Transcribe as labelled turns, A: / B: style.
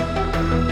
A: Música